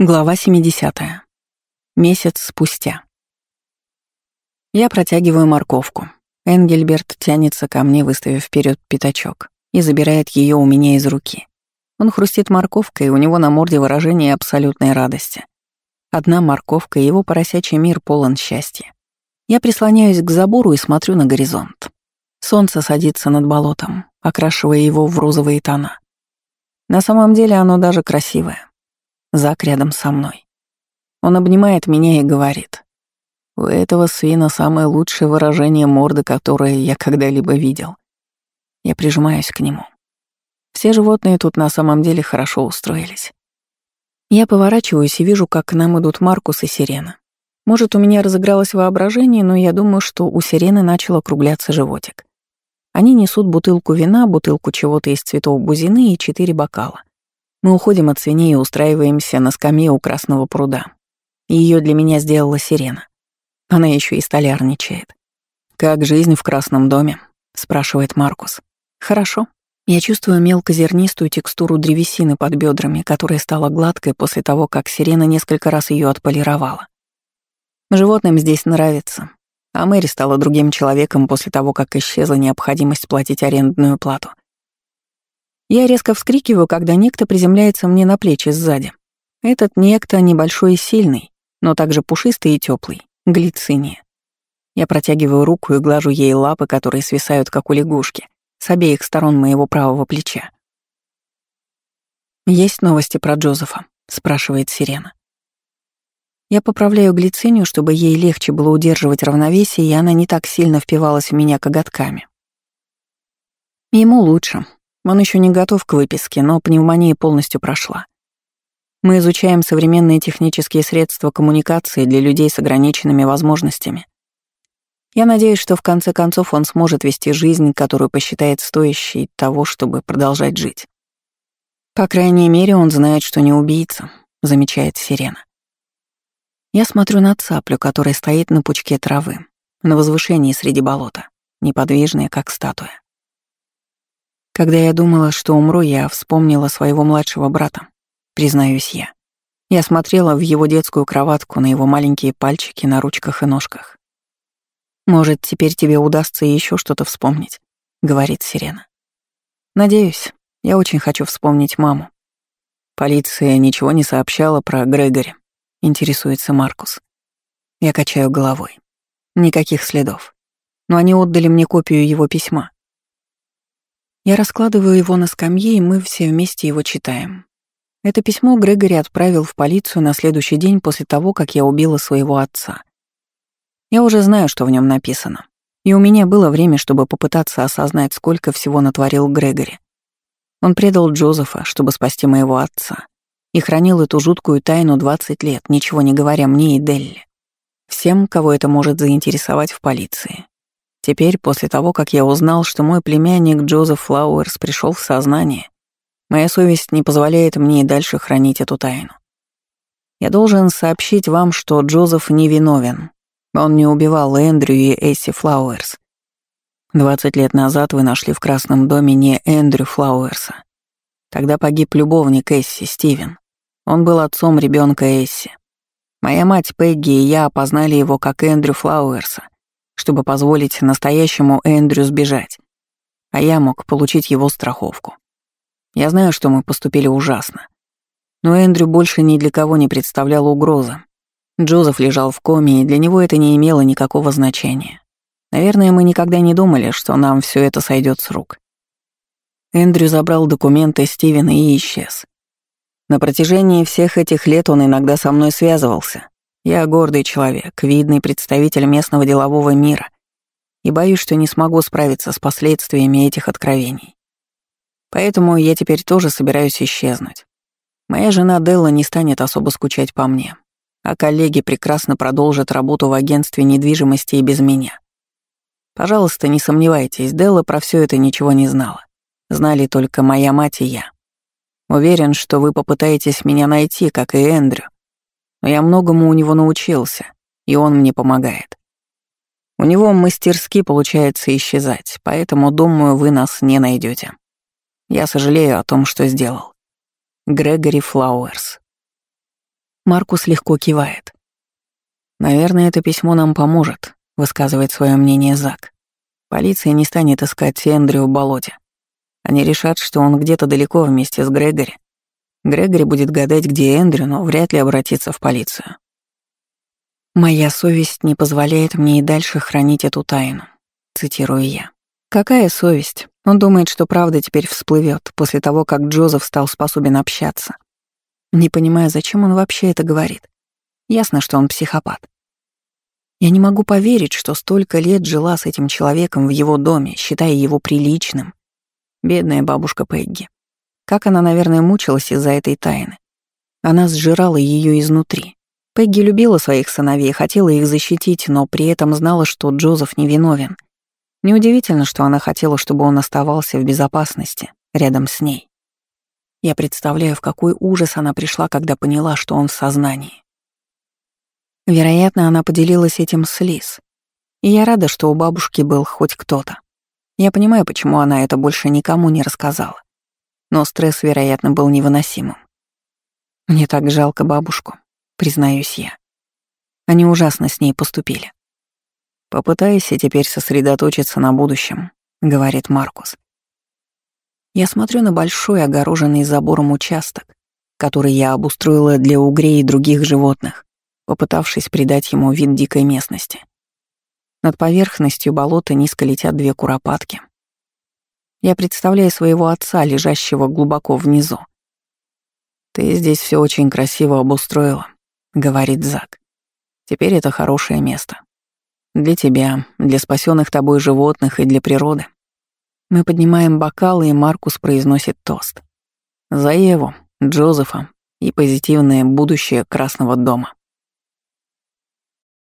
Глава 70. Месяц спустя. Я протягиваю морковку. Энгельберт тянется ко мне, выставив вперед пятачок, и забирает ее у меня из руки. Он хрустит морковкой, и у него на морде выражение абсолютной радости. Одна морковка, и его поросячий мир полон счастья. Я прислоняюсь к забору и смотрю на горизонт. Солнце садится над болотом, окрашивая его в розовые тона. На самом деле оно даже красивое. Зак рядом со мной. Он обнимает меня и говорит. У этого свина самое лучшее выражение морды, которое я когда-либо видел. Я прижимаюсь к нему. Все животные тут на самом деле хорошо устроились. Я поворачиваюсь и вижу, как к нам идут Маркус и Сирена. Может, у меня разыгралось воображение, но я думаю, что у Сирены начал округляться животик. Они несут бутылку вина, бутылку чего-то из цветов бузины и четыре бокала. Мы уходим от свиней и устраиваемся на скамье у Красного пруда. Ее для меня сделала сирена. Она еще и столярничает. «Как жизнь в Красном доме?» — спрашивает Маркус. «Хорошо. Я чувствую мелкозернистую текстуру древесины под бедрами, которая стала гладкой после того, как сирена несколько раз ее отполировала. Животным здесь нравится, а Мэри стала другим человеком после того, как исчезла необходимость платить арендную плату. Я резко вскрикиваю, когда некто приземляется мне на плечи сзади. Этот некто небольшой и сильный, но также пушистый и теплый, глициния. Я протягиваю руку и глажу ей лапы, которые свисают, как у лягушки, с обеих сторон моего правого плеча. «Есть новости про Джозефа?» — спрашивает Сирена. Я поправляю глицинию, чтобы ей легче было удерживать равновесие, и она не так сильно впивалась в меня коготками. Ему лучше, он еще не готов к выписке, но пневмония полностью прошла. Мы изучаем современные технические средства коммуникации для людей с ограниченными возможностями. Я надеюсь, что в конце концов он сможет вести жизнь, которую посчитает стоящей того, чтобы продолжать жить. По крайней мере, он знает, что не убийца, замечает Сирена. Я смотрю на цаплю, которая стоит на пучке травы, на возвышении среди болота, неподвижная, как статуя. Когда я думала, что умру, я вспомнила своего младшего брата, признаюсь я. Я смотрела в его детскую кроватку, на его маленькие пальчики на ручках и ножках. «Может, теперь тебе удастся еще что-то вспомнить», — говорит Сирена. «Надеюсь, я очень хочу вспомнить маму». Полиция ничего не сообщала про Грегори, интересуется Маркус. Я качаю головой. Никаких следов. Но они отдали мне копию его письма. Я раскладываю его на скамье, и мы все вместе его читаем. Это письмо Грегори отправил в полицию на следующий день после того, как я убила своего отца. Я уже знаю, что в нем написано. И у меня было время, чтобы попытаться осознать, сколько всего натворил Грегори. Он предал Джозефа, чтобы спасти моего отца, и хранил эту жуткую тайну 20 лет, ничего не говоря мне и Делли. Всем, кого это может заинтересовать в полиции. Теперь, после того, как я узнал, что мой племянник Джозеф Флауэрс пришел в сознание, моя совесть не позволяет мне и дальше хранить эту тайну. Я должен сообщить вам, что Джозеф невиновен. Он не убивал Эндрю и Эсси Флауэрс. Двадцать лет назад вы нашли в Красном доме не Эндрю Флауэрса. Тогда погиб любовник Эсси, Стивен. Он был отцом ребенка Эсси. Моя мать Пегги и я опознали его как Эндрю Флауэрса чтобы позволить настоящему Эндрю сбежать, а я мог получить его страховку. Я знаю, что мы поступили ужасно. Но Эндрю больше ни для кого не представлял угрозы. Джозеф лежал в коме, и для него это не имело никакого значения. Наверное, мы никогда не думали, что нам все это сойдет с рук. Эндрю забрал документы Стивена и исчез. На протяжении всех этих лет он иногда со мной связывался, я гордый человек, видный представитель местного делового мира, и боюсь, что не смогу справиться с последствиями этих откровений. Поэтому я теперь тоже собираюсь исчезнуть. Моя жена Делла не станет особо скучать по мне, а коллеги прекрасно продолжат работу в агентстве недвижимости и без меня. Пожалуйста, не сомневайтесь, Делла про все это ничего не знала. Знали только моя мать и я. Уверен, что вы попытаетесь меня найти, как и Эндрю, но я многому у него научился, и он мне помогает. У него мастерски получается исчезать, поэтому, думаю, вы нас не найдете. Я сожалею о том, что сделал. Грегори Флауэрс. Маркус легко кивает. «Наверное, это письмо нам поможет», — высказывает свое мнение Зак. «Полиция не станет искать Эндрю в болоте. Они решат, что он где-то далеко вместе с Грегори. Грегори будет гадать, где Эндрю, но вряд ли обратиться в полицию. «Моя совесть не позволяет мне и дальше хранить эту тайну», — цитирую я. «Какая совесть? Он думает, что правда теперь всплывет после того, как Джозеф стал способен общаться. Не понимаю, зачем он вообще это говорит. Ясно, что он психопат. Я не могу поверить, что столько лет жила с этим человеком в его доме, считая его приличным. Бедная бабушка Пегги. Как она, наверное, мучилась из-за этой тайны. Она сжирала ее изнутри. Пегги любила своих сыновей, хотела их защитить, но при этом знала, что Джозеф невиновен. Неудивительно, что она хотела, чтобы он оставался в безопасности рядом с ней. Я представляю, в какой ужас она пришла, когда поняла, что он в сознании. Вероятно, она поделилась этим с Лиз. И я рада, что у бабушки был хоть кто-то. Я понимаю, почему она это больше никому не рассказала. Но стресс, вероятно, был невыносимым. Мне так жалко бабушку признаюсь я. Они ужасно с ней поступили. «Попытайся теперь сосредоточиться на будущем», — говорит Маркус. Я смотрю на большой огороженный забором участок, который я обустроила для угрей и других животных, попытавшись придать ему вид дикой местности. Над поверхностью болота низко летят две куропатки. Я представляю своего отца, лежащего глубоко внизу. «Ты здесь все очень красиво обустроила», — говорит Зак. «Теперь это хорошее место. Для тебя, для спасенных тобой животных и для природы». Мы поднимаем бокалы, и Маркус произносит тост. За Еву, Джозефа и позитивное будущее Красного дома.